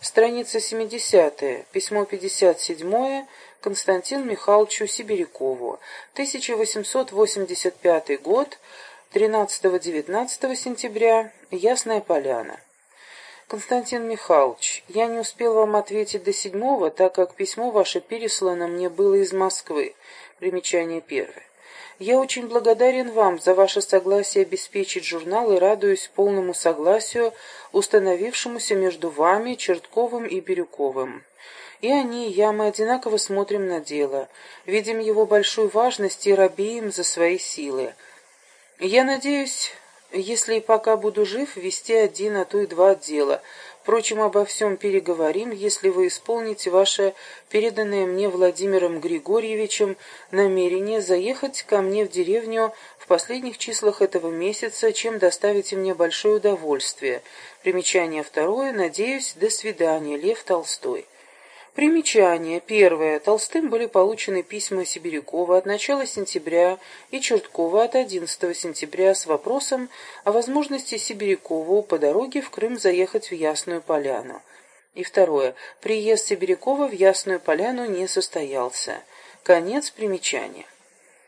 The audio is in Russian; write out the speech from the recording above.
Страница 70. Письмо 57. Константину Михайловичу Сибирякову. 1885 год. 13-19 сентября. Ясная Поляна. Константин Михайлович, я не успел вам ответить до седьмого, так как письмо ваше переслано мне было из Москвы. Примечание первое. Я очень благодарен вам за ваше согласие обеспечить журнал и радуюсь полному согласию, установившемуся между вами, Чертковым и Бирюковым. И они, и я, мы одинаково смотрим на дело, видим его большую важность и робеем за свои силы. Я надеюсь, если и пока буду жив, вести один, а то и два отдела. Впрочем, обо всем переговорим, если вы исполните ваше переданное мне Владимиром Григорьевичем намерение заехать ко мне в деревню в последних числах этого месяца, чем доставите мне большое удовольствие. Примечание второе. Надеюсь, до свидания. Лев Толстой. Примечание. Первое. Толстым были получены письма Сибирякова от начала сентября и Черткова от 11 сентября с вопросом о возможности Сибирякову по дороге в Крым заехать в Ясную Поляну. И второе. Приезд Сибирякова в Ясную Поляну не состоялся. Конец примечания.